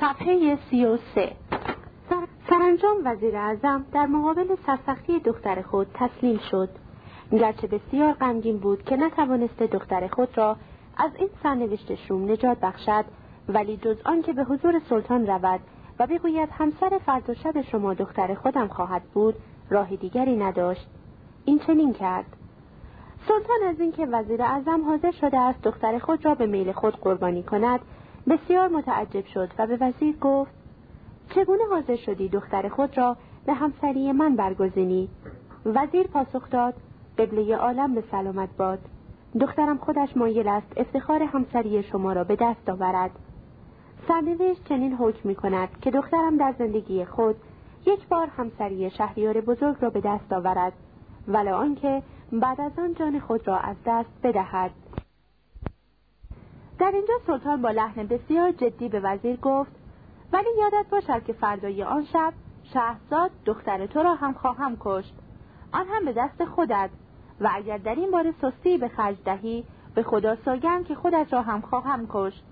صفحه سی و سه. سر- سرانجام وزیر اعظم در مقابل سرسختی دختر خود تسلیم شد. گرچه بسیار غمگین بود که نتوانسته دختر خود را از این سرنوشت شوم نجات بخشد ولی جز آنکه به حضور سلطان رود و بگوید همسر فردا شب شما دختر خودم خواهد بود راه دیگری نداشت. این چنین کرد. سلطان از اینکه وزیر اعظم حاضر شده است دختر خود را به میل خود قربانی کند بسیار متعجب شد و به وزیر گفت چگونه حاضر شدی دختر خود را به همسری من برگزینی؟ وزیر پاسخ داد قبله عالم به سلامت باد. دخترم خودش مایل است افتخار همسری شما را به دست آورد. سرنوشت چنین حکم می کند که دخترم در زندگی خود یک بار همسری شهریار بزرگ را به دست آورد ولی آنکه بعد از آن جان خود را از دست بدهد. در اینجا سلطان با لحن بسیار جدی به وزیر گفت ولی یادت باشد که فردای آن شب شهرزاد دختر تو را هم خواهم کشت. آن هم به دست خودت و اگر در این باره سستی به خرج دهی به خدا سوگند که خودت را هم خواهم کشت.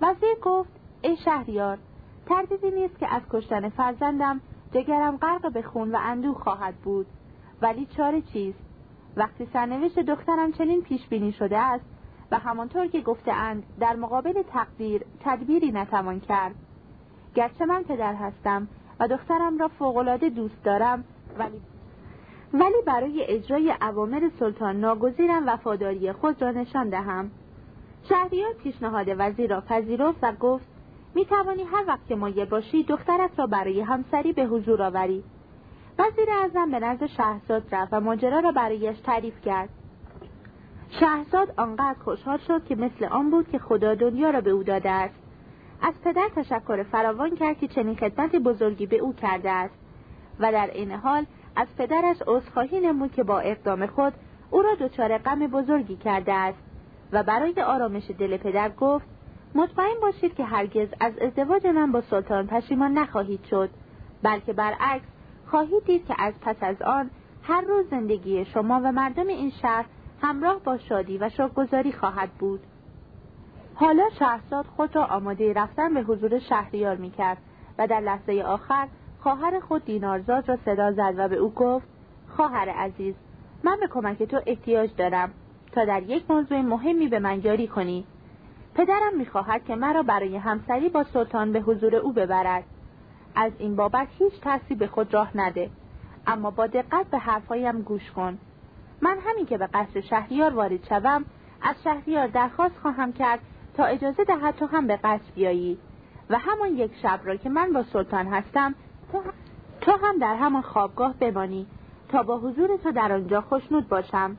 وزیر گفت ای شهریار تردیدی نیست که از کشتن فرزندم جگرم غرق به خون و اندوه خواهد بود. ولی چاره چیست؟ وقتی سرنوشت دخترم چنین پیش بینی شده است و همانطور که گفتهاند در مقابل تقدیر تدبیری نتوان کرد. گرچه من پدر هستم و دخترم را فوقالعاده دوست دارم ولی ولی برای اجرای اوامر سلطان ناگزیرم وفاداری خود را نشان دهم. شهریار پیشنهاد وزیر را پذیرفت و گفت می توانی هر وقت که مایل باشی دخترت را برای همسری به حضور آوری. وزیر اعظم به نزد شهرزاد رفت و ماجرا را برایش تعریف کرد. شهرزاد آنقدر خوشحال شد که مثل آن بود که خدا دنیا را به او داده است. از پدر تشکر فراوان کرد که چنین خدمت بزرگی به او کرده است و در این حال از پدرش عذرخواهی نمود که با اقدام خود او را دچار غم بزرگی کرده است و برای آرامش دل پدر گفت مطمئن باشید که هرگز از ازدواج من با سلطان پشیمان نخواهید شد بلکه برعکس خواهید دید که از پس از آن هر روز زندگی شما و مردم این شهر همراه با شادی و شکرگزاری خواهد بود. حالا شهرزاد خود را آماده رفتن به حضور شهریار می‌کرد و در لحظه آخر خواهر خود دینارزاد را صدا زد و به او گفت خواهر عزیز من به کمک تو احتیاج دارم تا در یک موضوع مهمی به من یاری کنی. پدرم می‌خواهد که مرا برای همسری با سلطان به حضور او ببرد. از این بابت هیچ ترسی به خود راه نده. اما با دقت به حرفهایم گوش کن. من همین که به قصر شهریار وارد شوم از شهریار درخواست خواهم کرد تا اجازه دهد تو هم به قصر بیایی. و همان یک شب را که من با سلطان هستم تو هم, در همان خوابگاه بمانی تا با حضور تو در آنجا خوشنود باشم.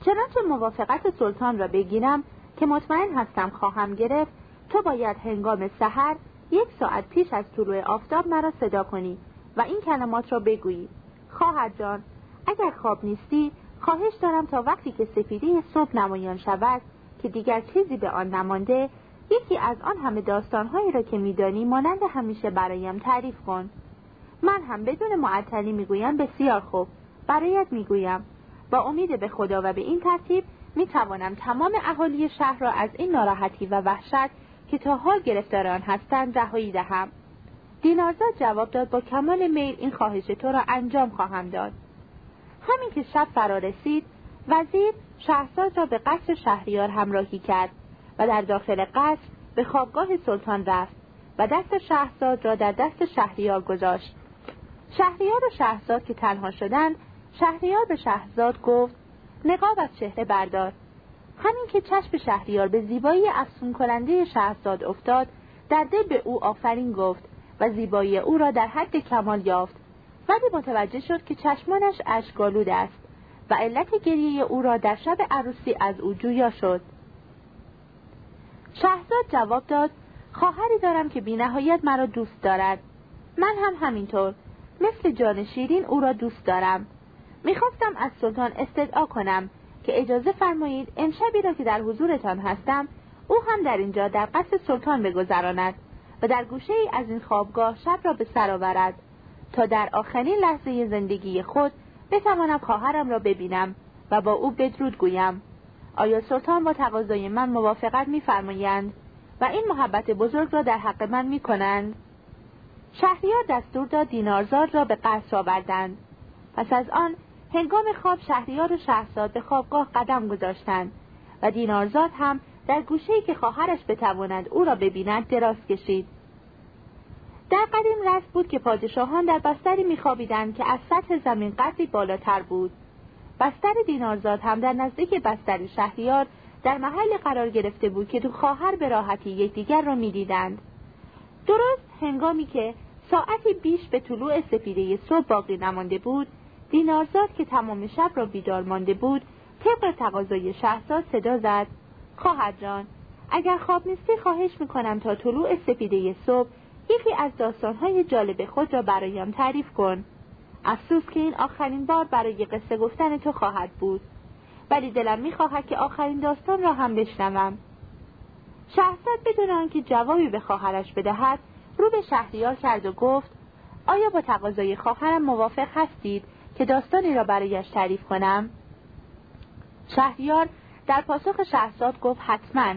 چنانچه موافقت سلطان را بگیرم که مطمئن هستم خواهم گرفت تو باید هنگام سحر یک ساعت پیش از طلوع آفتاب مرا صدا کنی و این کلمات را بگویی. خواهر جان اگر خواب نیستی خواهش دارم تا وقتی که سفیده صبح نمایان شود که دیگر چیزی به آن نمانده یکی از آن همه داستانهایی را که میدانی مانند همیشه برایم تعریف کن. من هم بدون معطلی می‌گویم بسیار خوب. برایت می‌گویم. با امید به خدا و به این ترتیب می‌توانم تمام اهالی شهر را از این ناراحتی و وحشت که تا حال گرفتار آن هستند رهایی دهم. دینارزاد جواب داد با کمال میل این خواهش تو را انجام خواهم داد. همین که شب فرا رسید وزیر شهرزاد را به قصر شهریار همراهی کرد و در داخل قصر به خوابگاه سلطان رفت و دست شهرزاد را در دست شهریار گذاشت. شهریار و شهرزاد که تنها شدند شهریار به شهرزاد گفت نقاب از چهره بردار. همین که چشم شهریار به زیبایی افسون کننده شهرزاد افتاد در دل به او آفرین گفت و زیبایی او را در حد کمال یافت. ولی متوجه شد که چشمانش اشکالود است و علت گریه او را در شب عروسی از او جویا شد. شهزاد جواب داد خواهری دارم که بینهایت مرا دوست دارد. من هم همینطور. مثل جان شیرین او را دوست دارم. می‌خواستم از سلطان استدعا کنم. که اجازه فرمایید امشبی را که در حضورتان هستم او هم در اینجا در قصد سلطان بگذراند و در گوشه ای از این خوابگاه شب را به سر آورد تا در آخرین لحظه زندگی خود بتوانم خواهرم را ببینم و با او بدرود گویم. آیا سلطان با تقاضای من موافقت میفرمایند و این محبت بزرگ را در حق من می‌کنند؟ شهریار دستور داد دینارزاد را به قصر آوردند. پس از آن هنگام خواب شهریار و شهرزاد به خوابگاه قدم گذاشتند و دینارزاد هم در گوشه‌ای که خواهرش بتواند او را ببیند دراز کشید. در قدیم رسم بود که پادشاهان در بستری میخوابیدند که از سطح زمین قدری بالاتر بود. بستر دینارزاد هم در نزدیک بستر شهریار در محل قرار گرفته بود که دو خواهر به راحتی یکدیگر را می‌دیدند. درست هنگامی که ساعتی بیش به طلوع سپیده صبح باقی نمانده بود دینارزاد که تمام شب را بیدار مانده بود طبق تقاضای شهرزاد صدا زد. خواهر جان اگر خواب نیستی خواهش می‌کنم تا طلوع سپیده صبح یکی از داستانهای جالب خود را برایم تعریف کن. افسوس که این آخرین بار برای قصه گفتن تو خواهد بود. ولی دلم می‌خواهد که آخرین داستان را هم بشنوم. شهرزاد بدون آنکه جوابی به خواهرش بدهد رو به شهریار کرد و گفت آیا با تقاضای خواهرم موافق هستید که داستانی را برایش تعریف کنم. شهریار در پاسخ شهرزاد گفت حتما.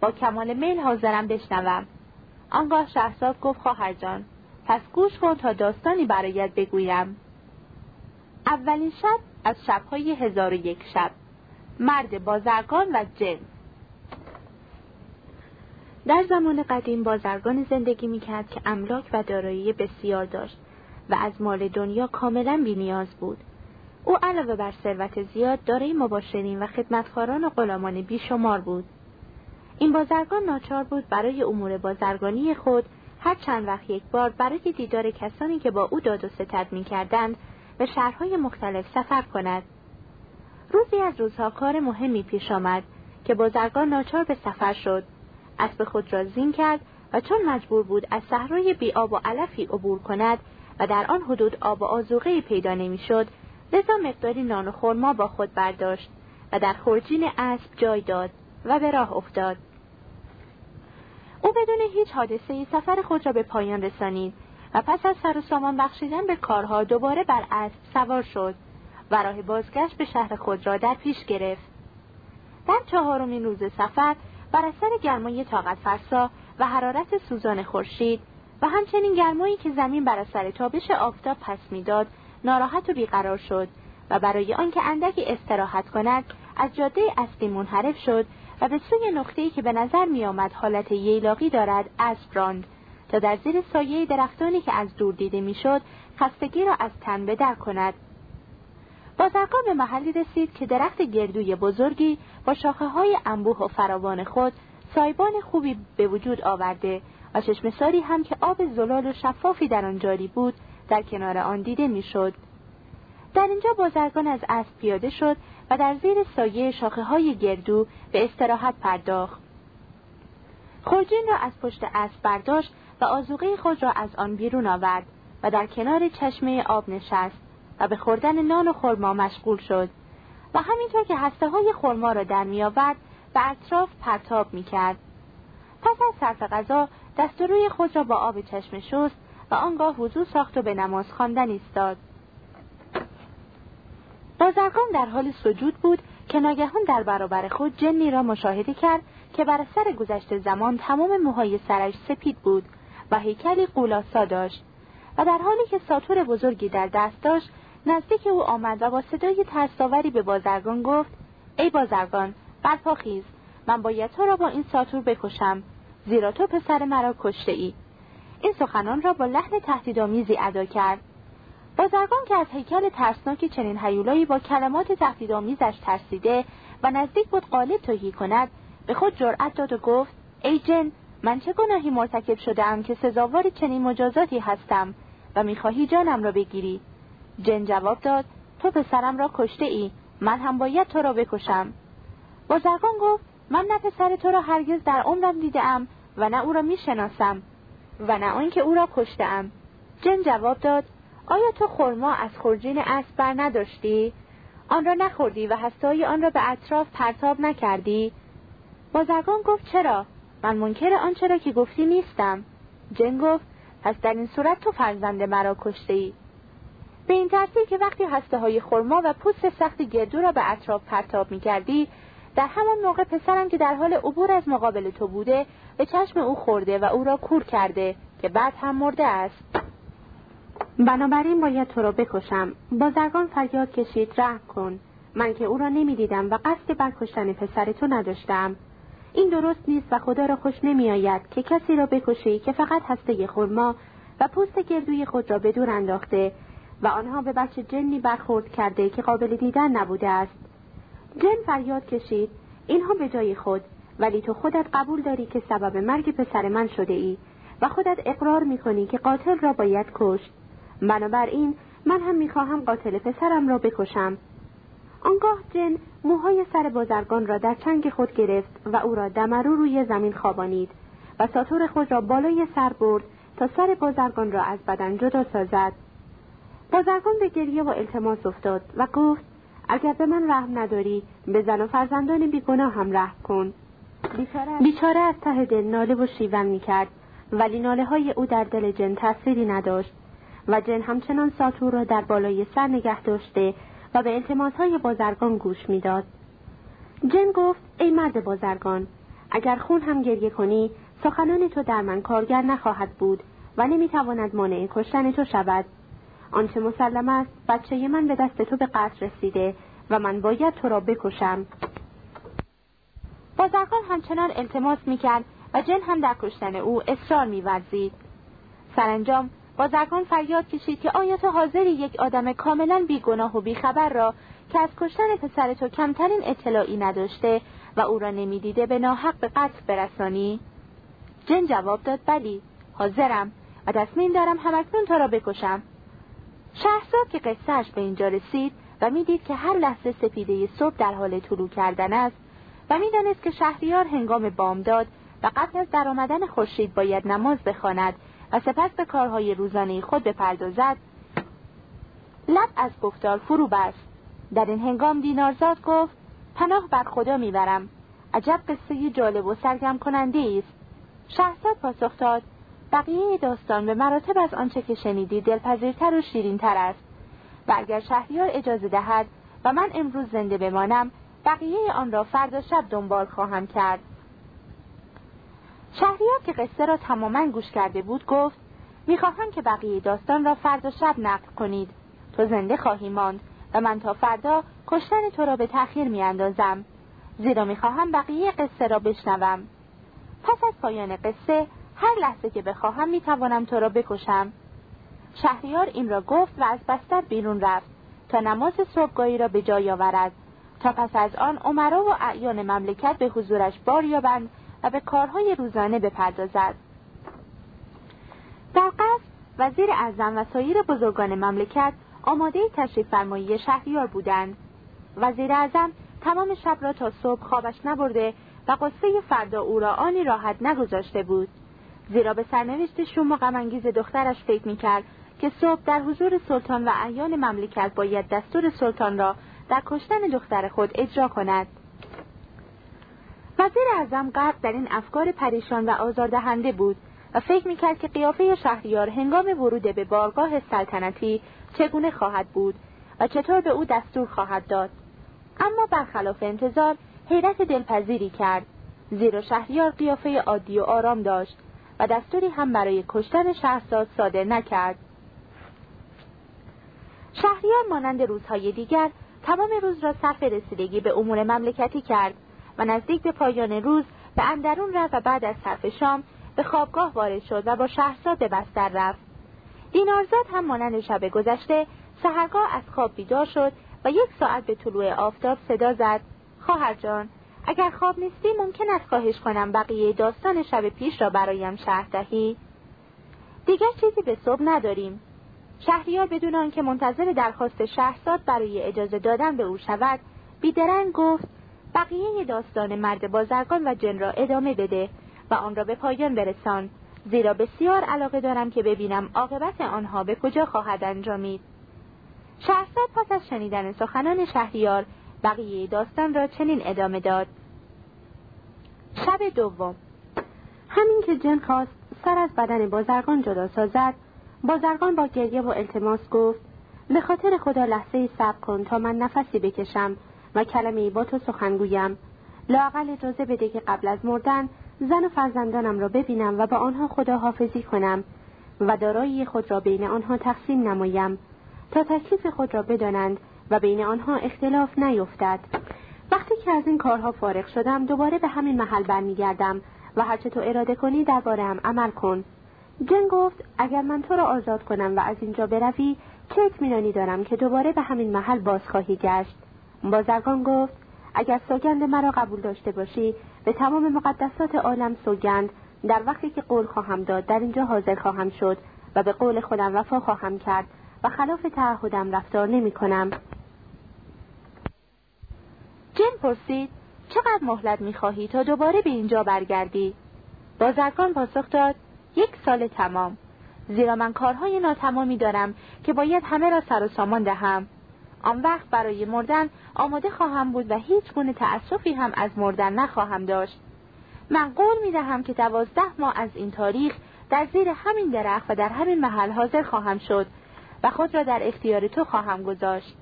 با کمال میل حاضرم بشنوم. آنگاه شهرزاد گفت خواهر جان پس گوش کن تا داستانی برایت بگویم. اولین شب از شبهای هزار و یک شب. مرد بازرگان و جن. در زمان قدیم بازرگان زندگی می‌کرد که املاک و دارایی بسیار داشت. و از مال دنیا کاملا بینیاز بود. او علاوه بر ثروت زیاد دارای مباشرین و خدمتکاران و غلامان بیشمار بود. این بازرگان ناچار بود برای امور بازرگانی خود هر چند وقت یک بار برای دیدار کسانی که با او داد و ستد می‌کردند به شهرهای مختلف سفر کند. روزی از روزها کار مهمی پیش آمد که بازرگان ناچار به سفر شد. اسب خود را زین کرد و چون مجبور بود از صحرای بی آب و علفی عبور کند و در آن حدود آب و آزوغه پیدا نمی‌شد. لذا مقداری نان و خرما با خود برداشت و در خورجین اسب جای داد و به راه افتاد. او بدون هیچ حادثه ای سفر خود را به پایان رسانید و پس از سر و سامان بخشیدن به کارها دوباره بر اسب سوار شد و راه بازگشت به شهر خود را در پیش گرفت. در چهارمین روز سفر بر اثر گرمای طاقت فرسا و حرارت سوزان خورشید و همچنین گرمایی که زمین بر اثر تابش آفتاب پس می‌داد ناراحت و بیقرار شد و برای آنکه اندکی استراحت کند از جاده اصلی منحرف شد و به سوی نقطه‌ای که به نظر میآمد حالت ییلاقی دارد اسب راند تا در زیر سایه درختانی که از دور دیده می‌شد خستگی را از تن بدر کند. بازرگان به محلی رسید که درخت گردوی بزرگی با شاخه های انبوه و فراوان خود سایبان خوبی به وجود آورده و چشمساری هم که آب زلال و شفافی در آن جاری بود در کنار آن دیده می‌شد. در اینجا بازرگان از اسب پیاده شد و در زیر سایه شاخه های گردو به استراحت پرداخت. خورجین را از پشت اسب برداشت و آزوقه خود را از آن بیرون آورد و در کنار چشمه آب نشست و به خوردن نان و خرما مشغول شد و همینطور که هسته های خرما را در می آورد به اطراف پرتاب می کرد. پس از صرف غذا دست روی خود را با آب چشم شست و آنگاه وضوع ساخت و به نماز خواندن ایستاد. بازرگان در حال سجود بود که ناگهان در برابر خود جنی را مشاهده کرد که بر سر گذشته زمان تمام موهای سرش سپید بود و هیکلی قولاسا داشت و در حالی که ساتور بزرگی در دست داشت نزدیک او آمد و با صدای ترساوری به بازرگان گفت ای بازرگان برپا خیز من باید تو را با این ساتور بکشم زیرا تو پسر مرا کشته ای این سخنان را با لحن تهدیدآمیزی ادا کرد. بازرگان که از هیکل ترسناک چنین حیولایی با کلمات تهدیدآمیزش ترسیده و نزدیک بود قالب توهی کند به خود جرأت داد و گفت ای جن من چه گناهی مرتکب شده که سزاوار چنین مجازاتی هستم و می‌خواهی جانم را بگیری؟ جن جواب داد تو پسرم را کشته ای من هم باید تو را بکشم. بازرگان گفت من نه پسر تو را هرگز در عمرم دیدم و نه او را می‌شناسم و نه آنکه او را کشتم جن جواب داد آیا تو خرما از خورجین اسب بر نداشتی آن را نخوردی و هستای آن را به اطراف پرتاب نکردی؟ بازرگان گفت چرا؟ من منکر آنچه را که گفتی نیستم. جن گفت پس در این صورت تو فرزند مرا کشته ای به این ترتیب که وقتی هسته های خرما و پوست سخت گردو را به اطراف پرتاب می کردی در همان موقع پسرم که در حال عبور از مقابل تو بوده به چشم او خورده و او را کور کرده که بعد هم مرده است. بنابراین باید تو را بکشم. بازرگان فریاد کشید رحم کن. من که او را نمی‌دیدم و قصد بر کشتن پسر تو نداشتم. این درست نیست و خدا را خوش نمیآید که کسی را بکشی که فقط هسته خرما و پوست گردوی خود را به دور انداخته و آنها به بچه جنی برخورد کرده که قابل دیدن نبوده است. جن فریاد کشید. اینها به جای خود. ولی تو خودت قبول داری که سبب مرگ پسر من شده ای. و خودت اقرار می‌کنی که قاتل را باید کشت. بنابراین من هم می‌خواهم قاتل پسرم را بکشم. آنگاه جن موهای سر بازرگان را در چنگ خود گرفت و او را دمرو روی زمین خوابانید و ساتور خود را بالای سر برد تا سر بازرگان را از بدن جدا سازد. بازرگان به گریه و التماس افتاد و گفت اگر به من رحم نداری به زن و فرزندان بیگناه هم رحم کن. بیچاره, بیچاره از ته دل ناله و شیون می‌کرد ولی ناله های او در دل جن تأثیری نداشت و جن همچنان ساتور را در بالای سر نگه داشته و به التماس های بازرگان گوش می‌داد. جن گفت ای مرد بازرگان اگر خون هم گریه کنی سخنان تو در من کارگر نخواهد بود و نمی‌تواند مانع کشتن تو شود. آنچه مسلم است بچه من به دست تو به قتل رسیده و من باید تو را بکشم. بازرگان همچنان التماس می‌کرد و جن هم در کشتن او اصرار میورزید. سرانجام بازرگان فریاد کشید که آیا تو حاضری یک آدم کاملا بیگناه و بیخبر را که از کشتن پسر تو کمترین اطلاعی نداشته و او را نمی‌دیده به ناحق به قتل برسانی؟ جن جواب داد بلی حاضرم و تصمیم دارم همکنون تو را بکشم. شهرزاد که قصهش به اینجا رسید و می‌دید که هر لحظه سپیده صبح در حال طلوع کردن است و می‌دانست که شهریار هنگام بامداد و قبل از درآمدن خورشید باید نماز بخواند و سپس به کارهای روزانه خود بپردازد لب از گفتار فرو بست. در این هنگام دینارزاد گفت پناه بر خدا می‌برم. عجب قصه جالب و سرگرم کننده است. شهرزاد پاسخ داد بقیه داستان به مراتب از آنچه که شنیدی دلپذیرتر و شیرینتر است. و اگر شهریار اجازه دهد و من امروز زنده بمانم بقیه آن را فردا شب دنبال خواهم کرد. شهریار که قصه را تماما گوش کرده بود گفت می‌خواهم که بقیه داستان را فردا شب نقل کنید. تو زنده خواهی ماند و من تا فردا کشتن تو را به تأخیر میاندازم. زیرا می‌خواهم بقیه قصه را بشنوم. پس از پایان قصه هر لحظه که بخواهم می‌توانم تو را بکشم. شهریار این را گفت و از بستر بیرون رفت تا نماز صبحگاهی را به جای آورد. تا پس از آن عمرا و اعیان مملکت به حضورش بار یابند و به کارهای روزانه بپردازد. در قصد وزیر اعظم و سایر بزرگان مملکت آماده تشریف فرمایی شهریار بودند. وزیر اعظم تمام شب را تا صبح خوابش نبرده و قصه فردا او را آنی راحت نگذاشته بود. زیرا به سرنوشت شوم و غمانگیز دخترش فکر می‌کرد که صبح در حضور سلطان و اعیان مملکت باید دستور سلطان را در کشتن دختر خود اجرا کند. وزیر اعظم غرق در این افکار پریشان و آزاردهنده بود و فکر می‌کرد که قیافه شهریار هنگام ورود به بارگاه سلطنتی چگونه خواهد بود و چطور به او دستور خواهد داد. اما برخلاف انتظار حیرت دلپذیری کرد. زیرا شهریار قیافه عادی و آرام داشت. و دستوری هم برای کشتن شهرزاد صادر نکرد. شهریار مانند روزهای دیگر تمام روز را صرف رسیدگی به امور مملکتی کرد و نزدیک به پایان روز به اندرون رفت و بعد از صرف شام به خوابگاه وارد شد و با شهرزاد به بستر رفت. دینارزاد هم مانند شب گذشته سهرگاه از خواب بیدار شد و یک ساعت به طلوع آفتاب صدا زد. خواهر جان اگر خواب نیستی ممکن است خواهش کنم بقیه داستان شب پیش را برایم شهر دهی. دیگر چیزی به صبح نداریم. شهریار بدون آنکه منتظر درخواست شهرزاد برای اجازه دادن به او شود بیدرنگ گفت بقیه داستان مرد بازرگان و جن را ادامه بده و آن را به پایان برسان زیرا بسیار علاقه دارم که ببینم عاقبت آنها به کجا خواهد انجامید. شهرزاد پس از شنیدن سخنان شهریار بقیه داستان را چنین ادامه داد. شب دوم. همین که جن خواست سر از بدن بازرگان جدا سازد بازرگان با گریه و التماس گفت به خاطر خدا لحظه صبر کن تا من نفسی بکشم و کلمه با تو سخن گویم. لاقل اجازه بده که قبل از مردن زن و فرزندانم را ببینم و با آنها خداحافظی کنم و دارایی خود را بین آنها تقسیم نمایم تا تکلیف خود را بدانند و بین آنها اختلاف نیفتد. وقتی که از این کارها فارغ شدم دوباره به همین محل برمیگردم و هرچه تو اراده کنی درباره هم عمل کن. جن گفت اگر من تو را آزاد کنم و از اینجا بروی چه اطمینانی دارم که دوباره به همین محل باز خواهی گشت؟ بازرگان گفت اگر سوگند مرا قبول داشته باشی به تمام مقدسات عالم سوگند. در وقتی که قول خواهم داد در اینجا حاضر خواهم شد و به قول خودم وفا خواهم کرد. و خلاف تعهدم رفتار نمی کنم. جن پرسید چقدر مهلت می‌خواهی تا دوباره به اینجا برگردی؟ بازرگان پاسخ داد یک سال تمام. زیرا من کارهای ناتمامی دارم که باید همه را سر و سامان دهم. آن وقت برای مردن آماده خواهم بود و هیچ گونه تأسفی هم از مردن نخواهم داشت. من قول می دهم که دوازده ماه از این تاریخ در زیر همین درخت و در همین محل حاضر خواهم شد. و خود را در اختیار تو خواهم گذاشت.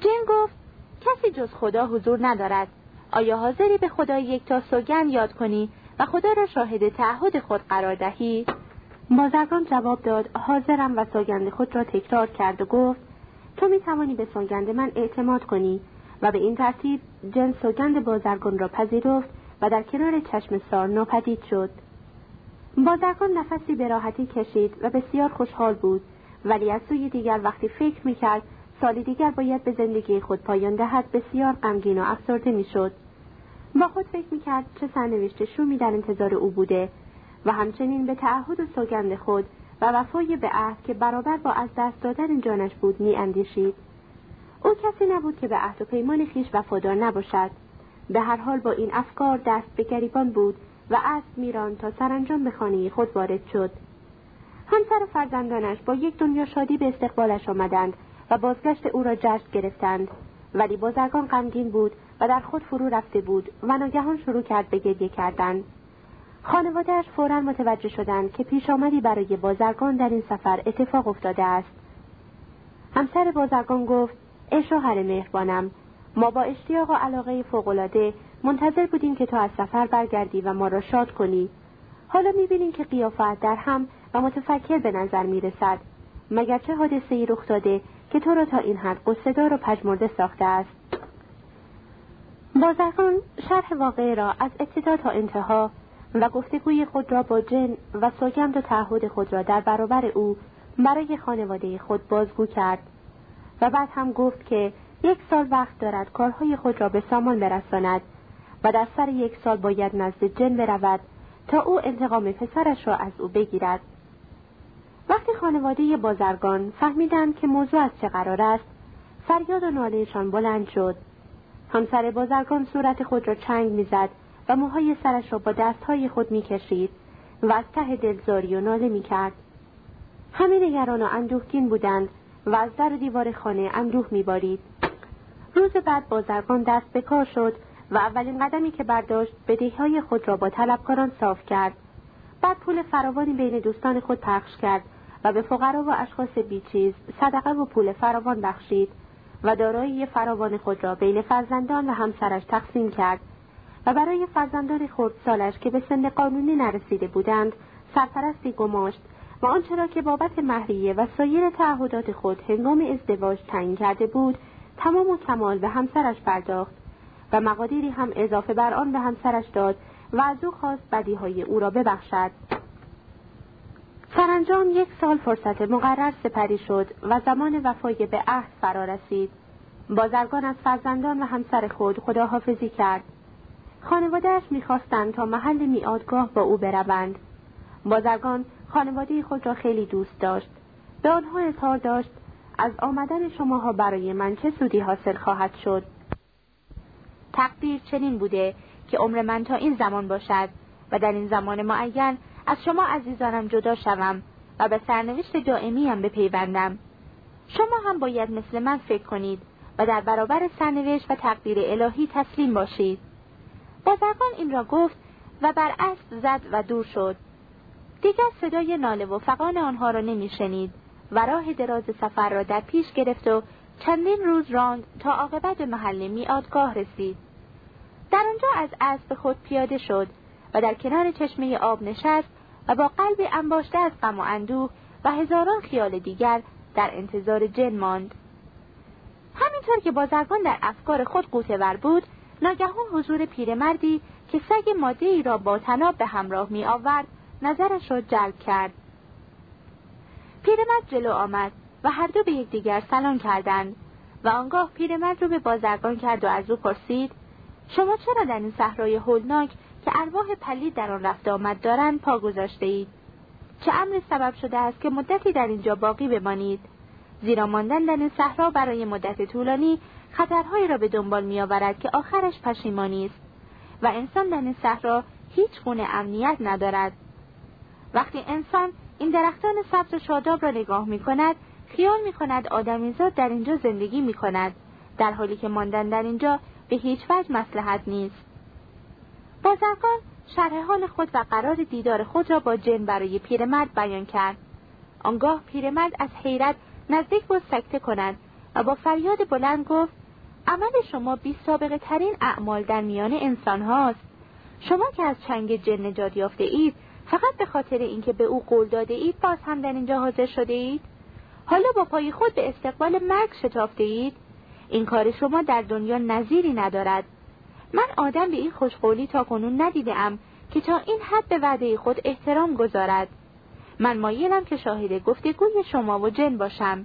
جن گفت کسی جز خدا حضور ندارد. آیا حاضری به خدا یک تا سوگن یاد کنی و خدا را شاهد تعهد خود قرار دهی؟ بازرگان جواب داد حاضرم و سوگند خود را تکرار کرد و گفت تو می توانی به سوگند من اعتماد کنی. و به این ترتیب جن سوگند بازرگان را پذیرفت و در کنار چشم سار ناپدید شد. بازرگان نفسی به راحتی کشید و بسیار خوشحال بود. ولی از سوی دیگر وقتی فکر می‌کرد سالی دیگر باید به زندگی خود پایان دهد بسیار غمگین و افسرده می‌شد. با خود فکر می‌کرد چه سرنوشت شومی در انتظار او بوده و همچنین به تعهد و سوگند خود و وفای به عهد که برابر با از دست دادن جانش بود اندیشید. او کسی نبود که به عهد و پیمان خیش وفادار نباشد. به هر حال با این افکار دست به گریبان بود و اسب میران تا سرانجام به خانه خود وارد شد. همسر فرزندانش با یک دنیا شادی به استقبالش آمدند و بازگشت او را جشن گرفتند. ولی بازرگان غمگین بود و در خود فرو رفته بود و ناگهان شروع کرد به گریه کردن. خانوادهاش فورا متوجه شدند که پیش آمدی برای بازرگان در این سفر اتفاق افتاده است. همسر بازرگان گفت ای شوهر مهربانم ما با اشتیاق و علاقه فوقالعاده منتظر بودیم که تو از سفر برگردی و ما را شاد کنی. حالا می‌بینیم که قیافت در هم و متفکر به نظر می‌رسد. مگر چه حادثه ای رخ داده که تو را تا این حد قصدار و پژمرده ساخته است؟ بازرگان شرح واقعه را از ابتدا تا انتها و گفتگوی خود را با جن و سوگند و تعهد خود را در برابر او برای خانواده خود بازگو کرد و بعد هم گفت که یک سال وقت دارد کارهای خود را به سامان برساند. و در سر یک سال باید نزد جن برود تا او انتقام پسرش را از او بگیرد. وقتی خانواده بازرگان فهمیدند که موضوع از چه قرار است فریاد و نالهشان بلند شد. همسر بازرگان صورت خود را چنگ می‌زد و موهای سرش را با دستهای خود می‌کشید و از ته دلزاری و ناله می‌کرد. همه نگران و اندوهگین بودند و از در دیوار خانه اندوه میبارید. روز بعد بازرگان دست به کار شد و اولین قدمی که برداشت بدههای خود را با طلبکاران صاف کرد. بعد پول فراوانی بین دوستان خود پخش کرد و به فقرا و اشخاص بیچیز صدقه و پول فراوان بخشید و دارایی فراوان خود را بین فرزندان و همسرش تقسیم کرد و برای فرزندان سالش که به سن قانونی نرسیده بودند سرپرستی گماشت و آنچه را که بابت مهریه و سایر تعهدات خود هنگام ازدواج تعیین کرده بود تمام و کمال به همسرش پرداخت. و مقادیری هم اضافه بر آن به همسرش داد و از او خواست بدیهای او را ببخشد. سرانجام یک سال فرصت مقرر سپری شد و زمان وفای به عهد فرا رسید. بازرگان از فرزندان و همسر خود خداحافظی کرد. خانوادهش می‌خواستند تا محل میادگاه با او بروند. بازرگان خانواده خود را خیلی دوست داشت. به آنها اظهار داشت از آمدن شماها برای من چه سودی حاصل خواهد شد؟ تقدیر چنین بوده که عمر من تا این زمان باشد و در این زمان معین از شما عزیزانم جدا شوم و به سرنوشت دائمیم بپیوندم. شما هم باید مثل من فکر کنید و در برابر سرنوشت و تقدیر الهی تسلیم باشید. بازرگان این را گفت و بر اسب زد و دور شد. دیگر صدای ناله و فقان آنها را نمیشنید و راه دراز سفر را در پیش گرفت و چندین روز راند تا عاقبت به محل میادگاه رسید. در آنجا از اسب خود پیاده شد و در کنار چشمه آب نشست و با قلبی انباشته از غم و اندوه و هزاران خیال دیگر در انتظار جن ماند. همینطور که بازرگان در افکار خود قوتور بود ناگهان حضور پیرمردی که سگ ماده ای را با تناب به همراه می آورد نظرش را جلب کرد. پیرمرد جلو آمد. و هر دو به یکدیگر سلام کردند. و آنگاه پیرمرد رو به بازرگان کرد و از او پرسید شما چرا در این صحرای هولناک که ارواح پلید در آن رفته آمد دارند پا گذاشته اید چه امر سبب شده است که مدتی در اینجا باقی بمانید؟ زیرا ماندن در این صحرا برای مدت طولانی خطرهایی را به دنبال میآورد که آخرش پشیمانی است. و انسان در این صحرا هیچ گونه امنیت ندارد. وقتی انسان این درختان سبز و شاداب را نگاه می کند خیال می کند آدمیزاد در اینجا زندگی می کند در حالی که ماندن در اینجا به هیچ وجه مسلحت نیست. بازرگان شرح حال خود و قرار دیدار خود را با جن برای پیرمرد بیان کرد. آنگاه پیرمرد از حیرت نزدیک بود سکته کند و با فریاد بلند گفت عمل شما بی سابقه ترین اعمال در میان انسان هاست. شما که از چنگ جن نجات یافته اید فقط به خاطر اینکه به او قول داده اید باز هم در اینجا حاضر شده اید؟ حالا با پای خود به استقبال مرگ شتافته اید این کار شما در دنیا نظیری ندارد. من آدم به این خوشقولی تا کنون ندیدم که تا این حد به وعده خود احترام گذارد. من مایلم که شاهد گفتگوی شما و جن باشم.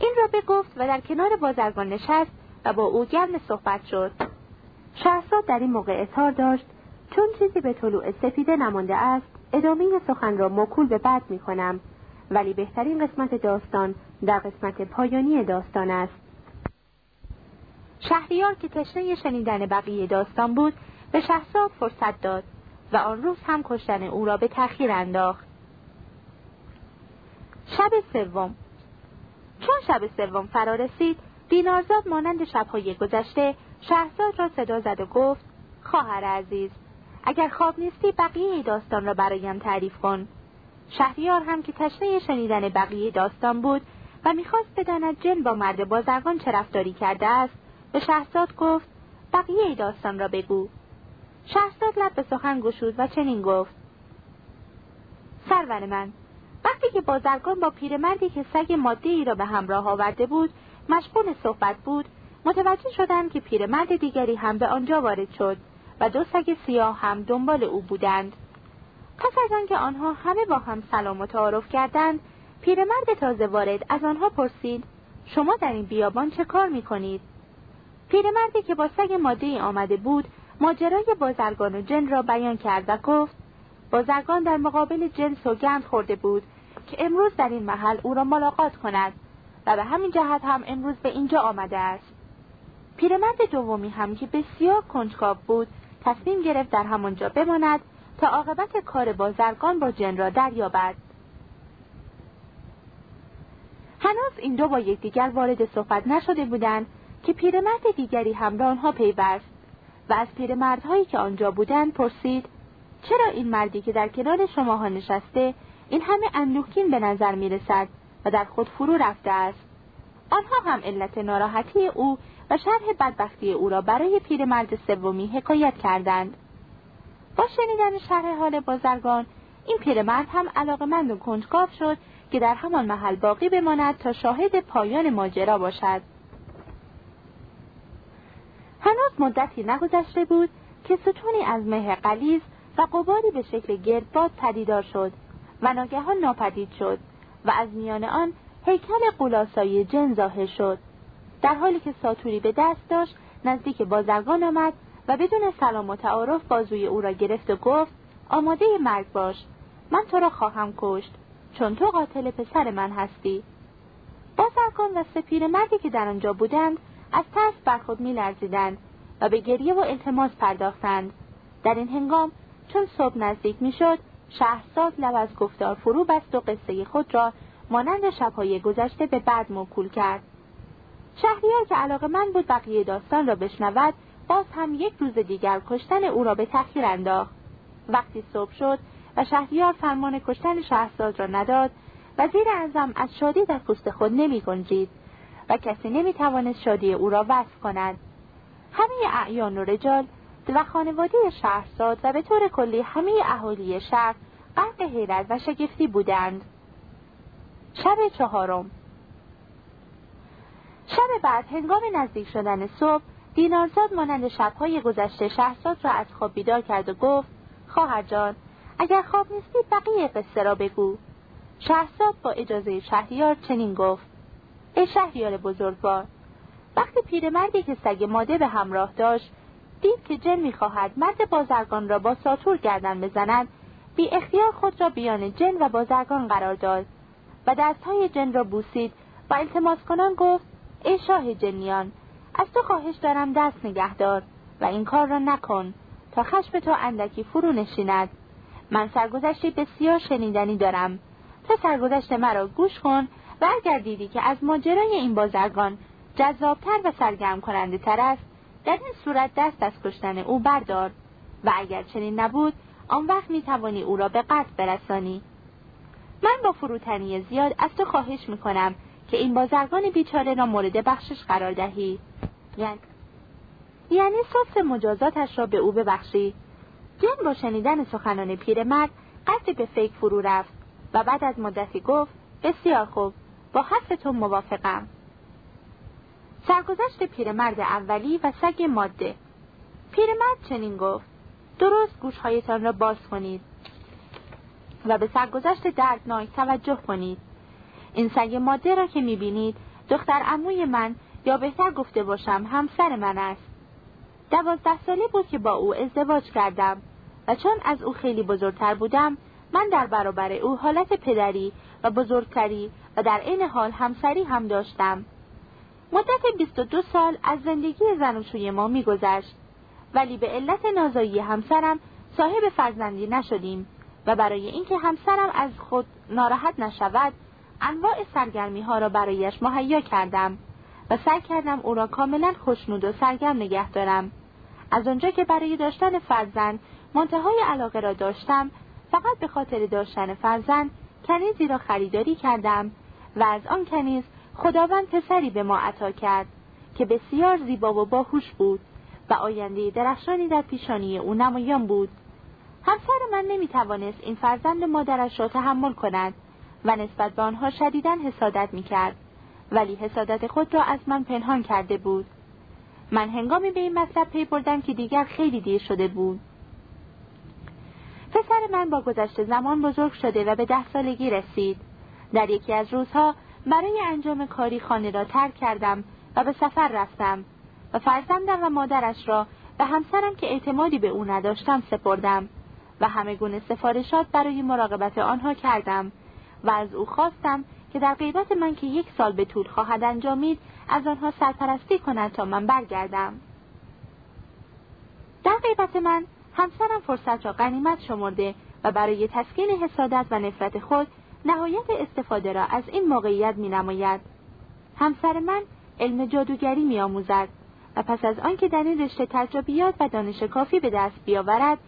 این را بگفت و در کنار بازرگان نشست و با او گرم صحبت شد. شهرزاد در این موقع اظهار داشت چون چیزی به طلوع سفیده نمانده است ادامه سخن را مکول به بعد می کنم ولی بهترین قسمت داستان در قسمت پایانی داستان است. شهریار که تشنه شنیدن بقیه داستان بود به شهرزاد فرصت داد و آن روز هم کشتن او را به تأخیر انداخت. شب سوم. چون شب سوم فرا رسید دینارزاد مانند شبهای گذشته شهرزاد را صدا زد و گفت خواهر عزیز اگر خواب نیستی بقیه داستان را برایم تعریف کن. شهریار هم که تشنه شنیدن بقیه داستان بود و می‌خواست بداند جن با مرد بازرگان چه رفتاری کرده است به شهرزاد گفت بقیه داستان را بگو. شهرزاد لب به سخن گشود و چنین گفت سرور من وقتی که بازرگان با پیرمردی که سگ ماده ای را به همراه آورده بود مشغول صحبت بود متوجه شدند که پیرمرد دیگری هم به آنجا وارد شد و دو سگ سیاه هم دنبال او بودند. پس از آنکه آنها همه با هم سلام و تعارف کردند پیرمرد تازه وارد از آنها پرسید شما در این بیابان چه کار می کنید؟ پیرمردی که با سگ ماده آمده بود ماجرای بازرگان و جن را بیان کرد و گفت بازرگان در مقابل جن سوگند خورده بود که امروز در این محل او را ملاقات کند و به همین جهت هم امروز به اینجا آمده است پیرمرد دومی هم که بسیار کنجکاو بود تصمیم گرفت در همانجا بماند تا عاقبت کار بازرگان با جن را دریابد. هنوز این دو با یکدیگر وارد صحبت نشده بودند که پیرمرد دیگری هم به آنها پیوست و از پیرمردهایی که آنجا بودند پرسید چرا این مردی که در کنار شماها نشسته این همه اندوهگین به نظر می رسد و در خود فرو رفته است؟ آنها هم علت ناراحتی او و شرح بدبختی او را برای پیرمرد سومی حکایت کردند. با شنیدن شرح حال بازرگان این پیرمرد هم علاقمند و کنجکاو شد که در همان محل باقی بماند تا شاهد پایان ماجرا باشد. هنوز مدتی نگذشته بود که ستونی از مه قلیز و قباری به شکل گردباد پدیدار شد و ناگهان ناپدید شد و از میان آن هیکل قولاسایی جن ظاهر شد. در حالی که ساتوری به دست داشت نزدیک بازرگان آمد و بدون سلام و تعارف بازوی او را گرفت و گفت آماده مرگ باش من تو را خواهم کشت چون تو قاتل پسر من هستی. بازرگان و سپیر مردی که در آنجا بودند از ترس بر خود میلرزیدند و به گریه و التماس پرداختند. در این هنگام چون صبح نزدیک می‌شد شهرزاد لب از گفتار فرو بست و قصه خود را مانند شبهای گذشته به بعد موکول کرد. شهریار که علاقه من بود بقیه داستان را بشنود باز هم یک روز دیگر کشتن او را به تأخیر انداخت. وقتی صبح شد و شهریار فرمان کشتن شهرزاد را نداد وزیر اعظم از شادی در پوست خود نمی گنجید و کسی نمی توانست شادی او را وصف کند. همه اعیان و رجال و خانواده شهرزاد و به طور کلی همه اهالی شهر غرق حیرت و شگفتی بودند. شب چهارم. شب بعد هنگام نزدیک شدن صبح دینارزاد مانند شبهای گذشته شهرزاد را از خواب بیدار کرد و گفت خواهر جان اگر خواب نیستی بقیه قصه را بگو. شهرزاد با اجازه شهریار چنین گفت ای شهریار بزرگوار وقتی پیرمردی که سگ ماده به همراه داشت دید که جن می‌خواهد مرد بازرگان را با ساتور گردن بزند بی اختیار خود را بیان جن و بازرگان قرار داد و دستهای جن را بوسید و التماس کنان گفت ای شاه جنیان از تو خواهش دارم دست نگهدار و این کار را نکن تا خشم تو اندکی فرو نشیند. من سرگذشتی بسیار شنیدنی دارم. تا سرگذشت مرا گوش کن و اگر دیدی که از ماجرای این بازرگان جذابتر و سرگرم کننده تر است در این صورت دست از کشتن او بردار و اگر چنین نبود آن وقت می توانی او را به قتل برسانی. من با فروتنی زیاد از تو خواهش می کنم که این بازرگان بیچاره را مورد بخشش قرار دهی. یعنی یعنی صفت مجازاتش را به او ببخشی. جن با شنیدن سخنان پیرمرد قصد به فکر فرو رفت و بعد از مدتی گفت بسیار خوب با حرف تو موافقم. سرگذشت پیرمرد اولی و سگ ماده. پیرمرد چنین گفت درست گوشهایتان را باز کنید و به سرگذشت دردناک توجه کنید. این سگ ماده را که می‌بینید دختر اموی من یا بهتر گفته باشم همسر من است. دوازده ساله بود که با او ازدواج کردم و چون از او خیلی بزرگتر بودم من در برابر او حالت پدری و بزرگتری و در این حال همسری هم داشتم. مدت 22 سال از زندگی زنوشوی ما میگذشت. ولی به علت نازایی همسرم صاحب فرزندی نشدیم و برای اینکه همسرم از خود ناراحت نشود انواع سرگرمی ها را برایش مهیا کردم. و سعی کردم او را کاملا خوشنود و سرگرم نگه دارم. از آنجا که برای داشتن فرزند منتهای علاقه را داشتم فقط به خاطر داشتن فرزند کنیزی را خریداری کردم و از آن کنیز خداوند پسری به ما عطا کرد که بسیار زیبا و باهوش بود و آینده درخشانی در پیشانی او نمایان بود. همسر من نمی‌توانست این فرزند مادرش را تحمل کند و نسبت به آنها شدیدا حسادت می‌کرد. ولی حسادت خود را از من پنهان کرده بود. من هنگامی به این مطلب پی بردم که دیگر خیلی دیر شده بود. پسر من با گذشت زمان بزرگ شده و به ده سالگی رسید. در یکی از روزها برای انجام کاری خانه را ترک کردم و به سفر رفتم و فرزندم و مادرش را به همسرم که اعتمادی به او نداشتم سپردم و همه گونه سفارشات برای مراقبت آنها کردم و از او خواستم که در غیبت من که یک سال به طول خواهد انجامید از آنها سرپرستی کند تا من برگردم در غیبت من همسرم فرصت را غنیمت شمرده و برای تسکین حسادت و نفرت خود نهایت استفاده را از این موقعیت می نماید. همسر من علم جادوگری می آموزد و پس از آنکه در این رشته تجربیات و دانش کافی به دست بیاورد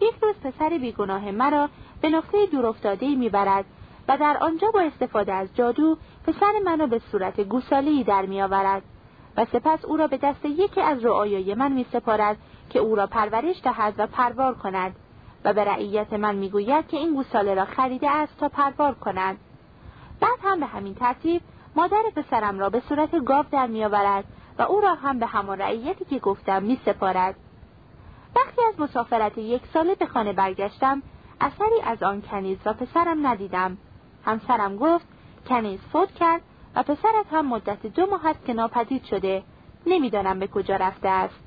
یک روز پسر بیگناه مرا به نقطه دورافتاده می‌برد و در آنجا با استفاده از جادو پسر منو به صورت گوساله در میآورد و سپس او را به دست یکی از رعایای من می سپارد که او را پرورش دهد و پروار کند و به رعیت من می‌گوید که این گوساله را خریده است تا پروار کند بعد هم به همین ترتیب مادر پسرم را به صورت گاو در میآورد و او را هم به همان رعیتی که گفتم می سپارد. وقتی از مسافرت یک ساله به خانه برگشتم اثری از آن کنیز و پسرم ندیدم همسرم گفت کنیز فوت کرد و پسرت هم مدت دو ماه است که ناپدید شده. نمی‌دانم به کجا رفته است.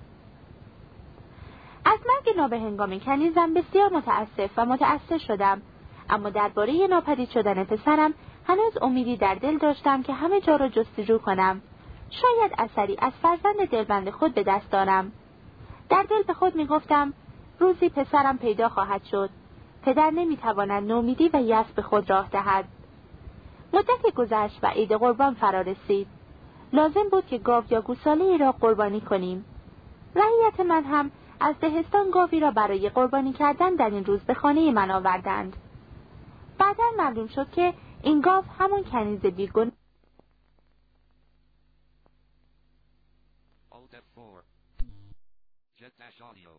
از مرگ نابهنگام کنیزم بسیار متاسف و متأثر شدم. اما درباره ناپدید شدن پسرم هنوز امیدی در دل داشتم که همه جا را جستجو کنم. شاید اثری از فرزند دلبند خود به دست دارم. در دل به خود می‌گفتم روزی پسرم پیدا خواهد شد. پدر نمی‌تواند نومیدی و یأس به خود راه دهد. مدت گذشت و عید قربان فرا رسید. لازم بود که گاو یا گوساله ای را قربانی کنیم. رعیت من هم از دهستان گاوی را برای قربانی کردن در این روز به خانه من آوردند. بعدا معلوم شد که این گاو همون کنیز بیگون Jet Dash Audio.